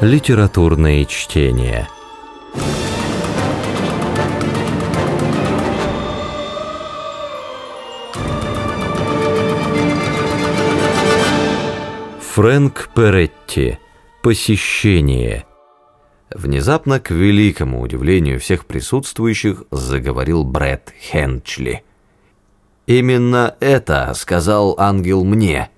Литературные чтения. Фрэнк Перетти. Посещение. Внезапно, к великому удивлению всех присутствующих, заговорил Брэд Хенчли. «Именно это сказал ангел мне».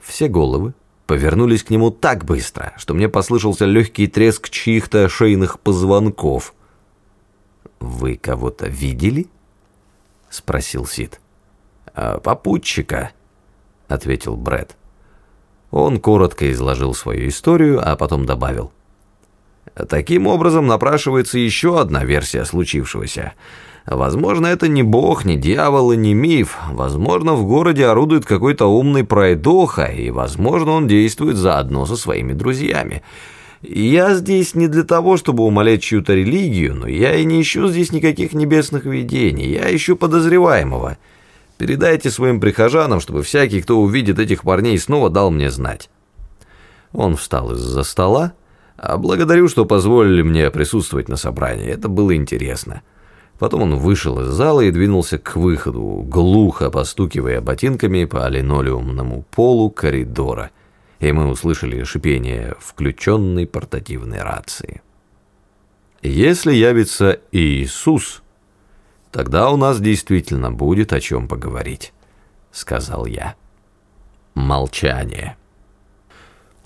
Все головы повернулись к нему так быстро, что мне послышался легкий треск чьих-то шейных позвонков. «Вы кого-то видели?» — спросил Сид. «А «Попутчика», — ответил Брэд. Он коротко изложил свою историю, а потом добавил. «Таким образом напрашивается еще одна версия случившегося — Возможно, это не бог, не дьявол и не миф. Возможно, в городе орудует какой-то умный пройдоха, и, возможно, он действует заодно со своими друзьями. Я здесь не для того, чтобы умолять чью-то религию, но я и не ищу здесь никаких небесных видений. Я ищу подозреваемого. Передайте своим прихожанам, чтобы всякий, кто увидит этих парней, снова дал мне знать». Он встал из-за стола. «Благодарю, что позволили мне присутствовать на собрании. Это было интересно». Потом он вышел из зала и двинулся к выходу, глухо постукивая ботинками по линолеумному полу коридора, и мы услышали шипение включенной портативной рации. «Если явится Иисус, тогда у нас действительно будет о чем поговорить», — сказал я. Молчание.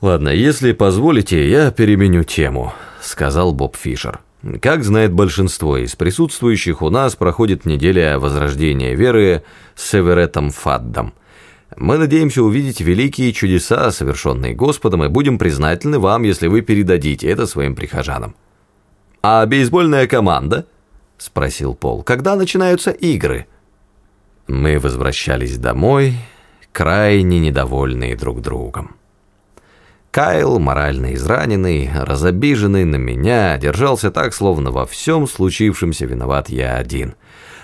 «Ладно, если позволите, я переменю тему», — сказал Боб Фишер. Как знает большинство из присутствующих, у нас проходит неделя возрождения веры с Эверетом Фаддом. Мы надеемся увидеть великие чудеса, совершенные Господом, и будем признательны вам, если вы передадите это своим прихожанам. «А бейсбольная команда?» – спросил Пол. «Когда начинаются игры?» Мы возвращались домой, крайне недовольные друг другом. Кайл, морально израненный, разобиженный на меня, держался так, словно во всем случившемся виноват я один.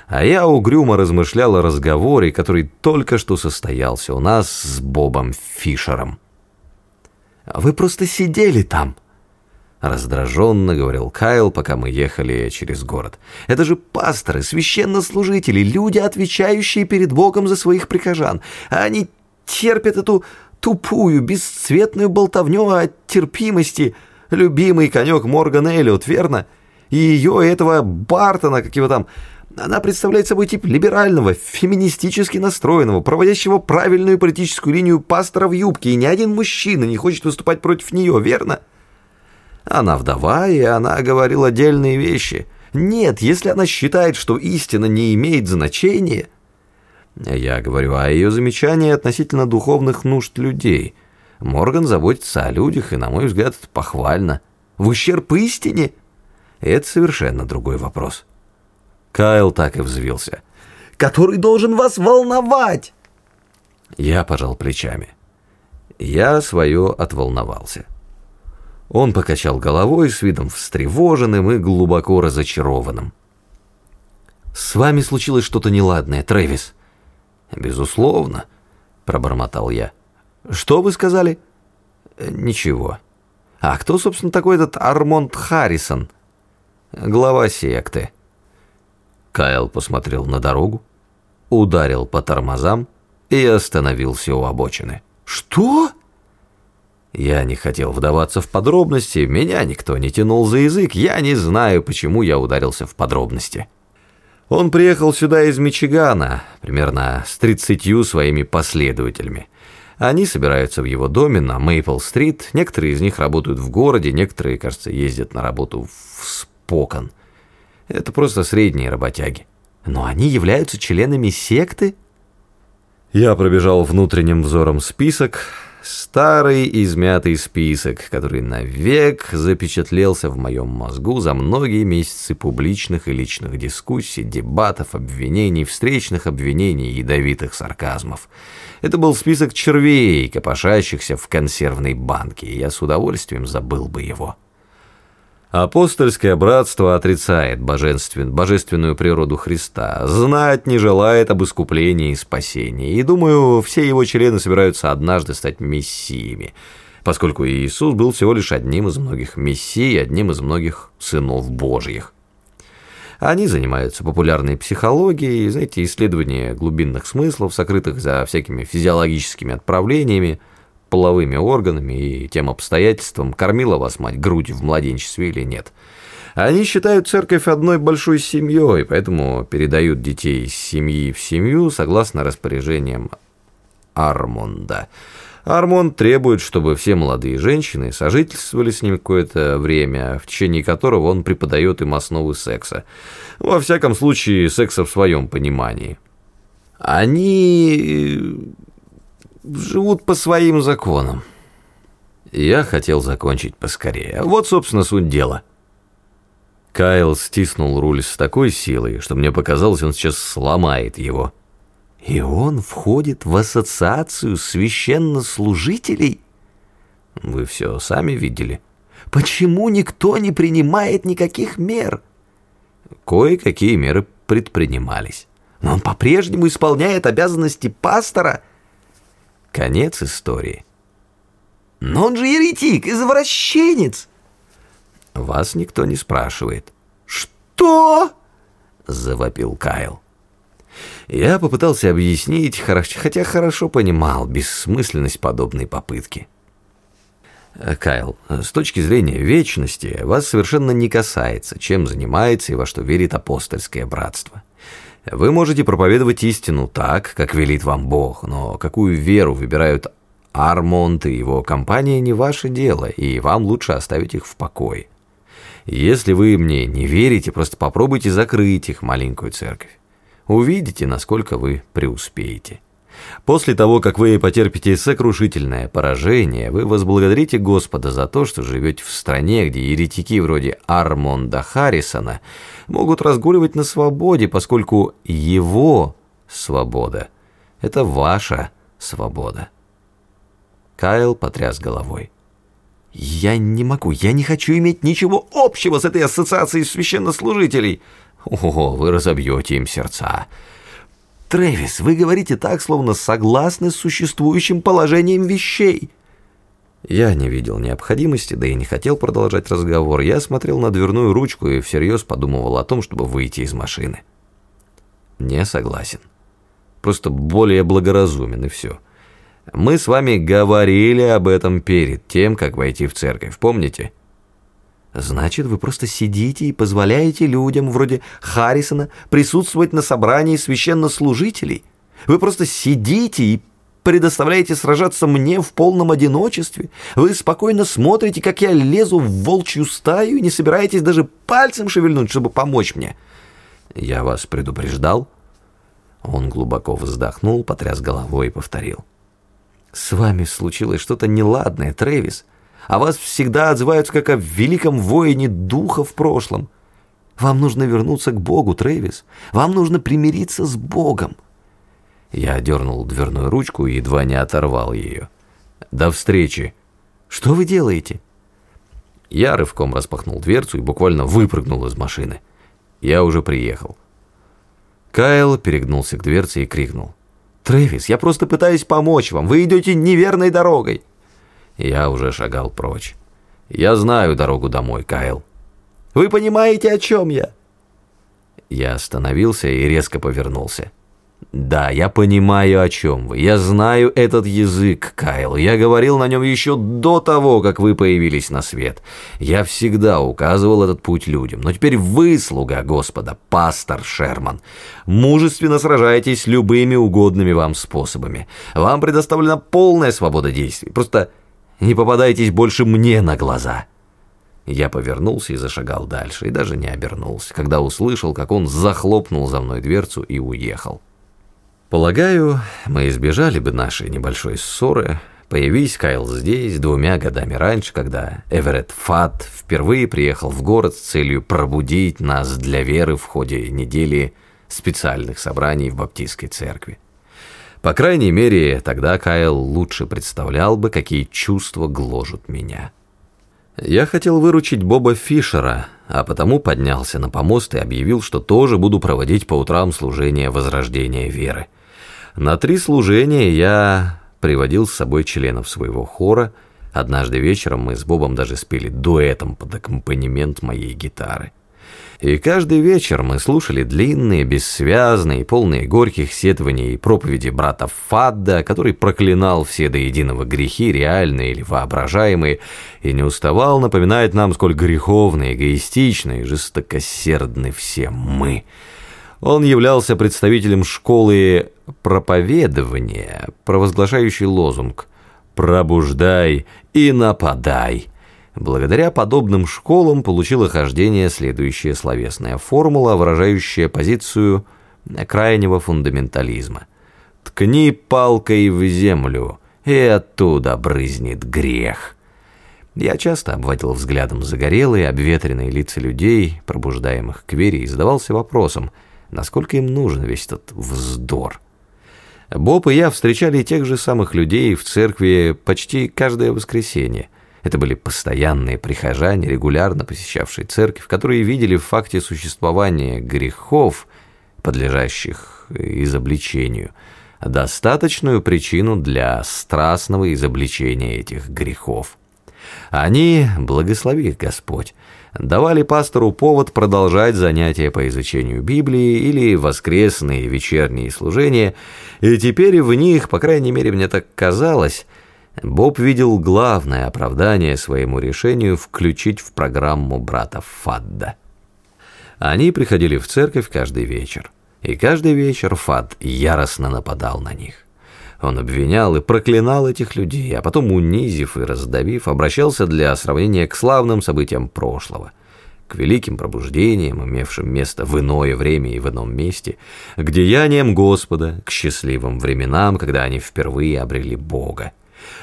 А я угрюмо размышлял о разговоре, который только что состоялся у нас с Бобом Фишером. «Вы просто сидели там», — раздраженно говорил Кайл, пока мы ехали через город. «Это же пасторы, священнослужители, люди, отвечающие перед Богом за своих прихожан. Они терпят эту тупую, бесцветную болтовню о терпимости. Любимый конек Морган Эллиот, верно? И ее, этого Бартона, как его там... Она представляет собой тип либерального, феминистически настроенного, проводящего правильную политическую линию пастора в юбке, и ни один мужчина не хочет выступать против нее, верно? Она вдова, и она говорила отдельные вещи. Нет, если она считает, что истина не имеет значения... Я говорю о ее замечании относительно духовных нужд людей. Морган заботится о людях, и, на мой взгляд, это похвально. В ущерб истине? Это совершенно другой вопрос. Кайл так и взвился. «Который должен вас волновать!» Я пожал плечами. Я свое отволновался. Он покачал головой с видом встревоженным и глубоко разочарованным. «С вами случилось что-то неладное, Трэвис». «Безусловно», — пробормотал я. «Что вы сказали?» «Ничего». «А кто, собственно, такой этот Армонд Харрисон?» «Глава секты». Кайл посмотрел на дорогу, ударил по тормозам и остановился у обочины. «Что?» Я не хотел вдаваться в подробности, меня никто не тянул за язык, я не знаю, почему я ударился в подробности. Он приехал сюда из Мичигана, примерно с тридцатью своими последователями. Они собираются в его доме на Мейпл-стрит, некоторые из них работают в городе, некоторые, кажется, ездят на работу в Спокон. Это просто средние работяги. Но они являются членами секты? Я пробежал внутренним взором список, Старый измятый список, который навек запечатлелся в моем мозгу за многие месяцы публичных и личных дискуссий, дебатов, обвинений, встречных обвинений ядовитых сарказмов. Это был список червей, копошащихся в консервной банке, и я с удовольствием забыл бы его. Апостольское братство отрицает божествен, божественную природу Христа, знать не желает об искуплении и спасении, и, думаю, все его члены собираются однажды стать мессиями. поскольку Иисус был всего лишь одним из многих мессий, одним из многих сынов Божьих. Они занимаются популярной психологией, знаете, исследование глубинных смыслов, сокрытых за всякими физиологическими отправлениями, половыми органами и тем обстоятельством, кормила вас мать грудью в младенчестве или нет. Они считают церковь одной большой семьей, поэтому передают детей из семьи в семью согласно распоряжениям Армонда – Армон требует, чтобы все молодые женщины сожительствовали с ним какое-то время, в течение которого он преподает им основы секса. Во всяком случае, секса в своем понимании. Они э, живут по своим законам. Я хотел закончить поскорее. Вот, собственно, суть дела. Кайл стиснул руль с такой силой, что мне показалось, он сейчас сломает его. И он входит в ассоциацию священнослужителей? Вы все сами видели. Почему никто не принимает никаких мер? Кое-какие меры предпринимались. Но он по-прежнему исполняет обязанности пастора. Конец истории. Но он же еретик, извращенец. Вас никто не спрашивает. Что? Завопил Кайл. Я попытался объяснить, хотя хорошо понимал бессмысленность подобной попытки. Э, Кайл, с точки зрения вечности, вас совершенно не касается, чем занимается и во что верит апостольское братство. Вы можете проповедовать истину так, как велит вам Бог, но какую веру выбирают Армонт и его компания не ваше дело, и вам лучше оставить их в покое. Если вы мне не верите, просто попробуйте закрыть их маленькую церковь. Увидите, насколько вы преуспеете. После того, как вы потерпите сокрушительное поражение, вы возблагодарите Господа за то, что живете в стране, где еретики вроде Армонда Харрисона могут разгуливать на свободе, поскольку его свобода – это ваша свобода. Кайл потряс головой. «Я не могу, я не хочу иметь ничего общего с этой ассоциацией священнослужителей!» О, вы разобьете им сердца. Трэвис, вы говорите так, словно согласны с существующим положением вещей. Я не видел необходимости, да и не хотел продолжать разговор. Я смотрел на дверную ручку и всерьез подумывал о том, чтобы выйти из машины. Не согласен. Просто более благоразумен и все. Мы с вами говорили об этом перед тем, как войти в церковь, помните? Значит, вы просто сидите и позволяете людям вроде Харрисона присутствовать на собрании священнослужителей? Вы просто сидите и предоставляете сражаться мне в полном одиночестве? Вы спокойно смотрите, как я лезу в волчью стаю и не собираетесь даже пальцем шевельнуть, чтобы помочь мне? Я вас предупреждал? Он глубоко вздохнул, потряс головой и повторил. С вами случилось что-то неладное, Трэвис о вас всегда отзываются как о великом воине духа в прошлом. Вам нужно вернуться к Богу, Трэвис. Вам нужно примириться с Богом. Я дернул дверную ручку и едва не оторвал ее. До встречи. Что вы делаете? Я рывком распахнул дверцу и буквально выпрыгнул из машины. Я уже приехал. Кайл перегнулся к дверце и крикнул. «Трэвис, я просто пытаюсь помочь вам. Вы идете неверной дорогой». Я уже шагал прочь. Я знаю дорогу домой, Кайл. Вы понимаете, о чем я? Я остановился и резко повернулся. Да, я понимаю, о чем вы. Я знаю этот язык, Кайл. Я говорил на нем еще до того, как вы появились на свет. Я всегда указывал этот путь людям. Но теперь вы, слуга Господа, пастор Шерман. Мужественно сражаетесь любыми угодными вам способами. Вам предоставлена полная свобода действий. Просто не попадайтесь больше мне на глаза!» Я повернулся и зашагал дальше, и даже не обернулся, когда услышал, как он захлопнул за мной дверцу и уехал. Полагаю, мы избежали бы нашей небольшой ссоры, появись Кайл здесь двумя годами раньше, когда Эверетт Фат впервые приехал в город с целью пробудить нас для веры в ходе недели специальных собраний в Баптистской церкви. По крайней мере, тогда Кайл лучше представлял бы, какие чувства гложут меня. Я хотел выручить Боба Фишера, а потому поднялся на помост и объявил, что тоже буду проводить по утрам служение возрождения веры. На три служения я приводил с собой членов своего хора, Однажды вечером мы с Бобом даже спели дуэтом под аккомпанемент моей гитары. И каждый вечер мы слушали длинные, бессвязные, полные горьких сетований проповеди брата Фадда, который проклинал все до единого грехи, реальные или воображаемые, и не уставал напоминать нам, сколь греховны, эгоистичны и жестокосердны все мы. Он являлся представителем школы проповедования, провозглашающей лозунг «Пробуждай и нападай». Благодаря подобным школам получила хождение следующая словесная формула, выражающая позицию крайнего фундаментализма. «Ткни палкой в землю, и оттуда брызнет грех». Я часто обводил взглядом загорелые, обветренные лица людей, пробуждаемых к вере, и задавался вопросом, насколько им нужен весь этот вздор. Боб и я встречали тех же самых людей в церкви почти каждое воскресенье. Это были постоянные прихожане, регулярно посещавшие церковь, которые видели в факте существования грехов, подлежащих изобличению, достаточную причину для страстного изобличения этих грехов. Они, благослови их Господь, давали пастору повод продолжать занятия по изучению Библии или воскресные вечерние служения, и теперь в них, по крайней мере, мне так казалось, Боб видел главное оправдание своему решению включить в программу брата Фадда. Они приходили в церковь каждый вечер, и каждый вечер Фад яростно нападал на них. Он обвинял и проклинал этих людей, а потом, унизив и раздавив, обращался для сравнения к славным событиям прошлого, к великим пробуждениям, имевшим место в иное время и в ином месте, к деяниям Господа, к счастливым временам, когда они впервые обрели Бога.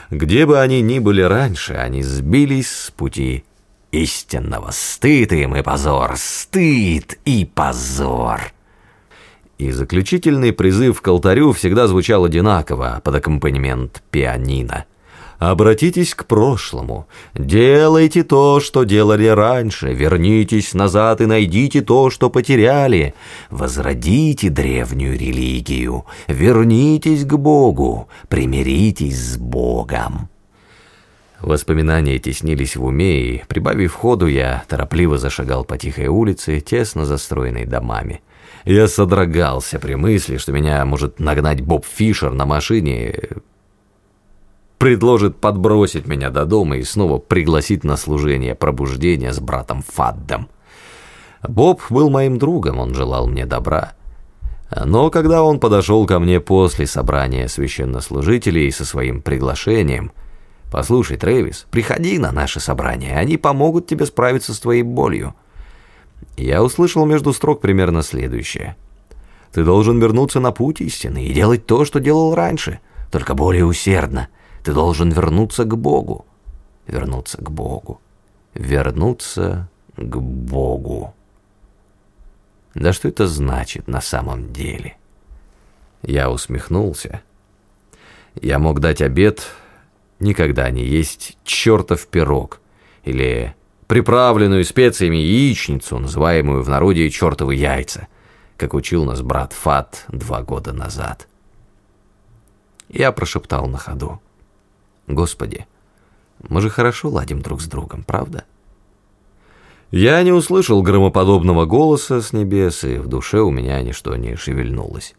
Где бы они ни были раньше, они сбились с пути истинного. Стыд им и позор, стыд и позор. И заключительный призыв к алтарю всегда звучал одинаково под аккомпанемент пианино. Обратитесь к прошлому, делайте то, что делали раньше, вернитесь назад и найдите то, что потеряли, возродите древнюю религию, вернитесь к Богу, примиритесь с Богом. Воспоминания теснились в уме, и, прибавив ходу, я торопливо зашагал по тихой улице, тесно застроенной домами. Я содрогался при мысли, что меня может нагнать Боб Фишер на машине, предложит подбросить меня до дома и снова пригласить на служение пробуждения с братом Фаддом. Боб был моим другом, он желал мне добра. Но когда он подошел ко мне после собрания священнослужителей со своим приглашением, «Послушай, Трэвис, приходи на наше собрание, они помогут тебе справиться с твоей болью». Я услышал между строк примерно следующее. «Ты должен вернуться на путь истины и делать то, что делал раньше, только более усердно. Ты должен вернуться к Богу. Вернуться к Богу. Вернуться к Богу. Да что это значит на самом деле? Я усмехнулся. Я мог дать обед никогда не есть чертов пирог или приправленную специями яичницу, называемую в народе чертовы яйца, как учил нас брат Фат два года назад. Я прошептал на ходу. Господи, мы же хорошо ладим друг с другом, правда? Я не услышал громоподобного голоса с небес, и в душе у меня ничто не шевельнулось.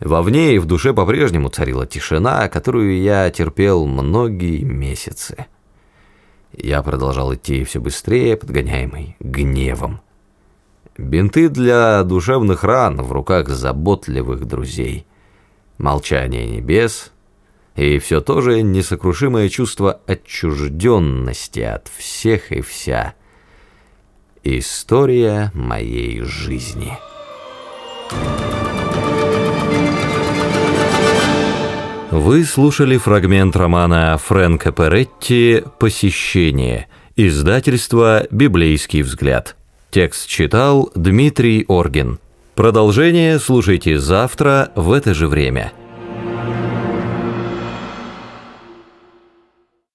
Вовне и в душе по-прежнему царила тишина, которую я терпел многие месяцы. Я продолжал идти все быстрее, подгоняемый гневом. Бинты для душевных ран в руках заботливых друзей. Молчание небес, и все то же несокрушимое чувство отчужденности от всех и вся. История моей жизни. Вы слушали фрагмент романа Фрэнка Перетти «Посещение», издательство «Библейский взгляд». Текст читал Дмитрий Оргин. Продолжение слушайте завтра в это же время.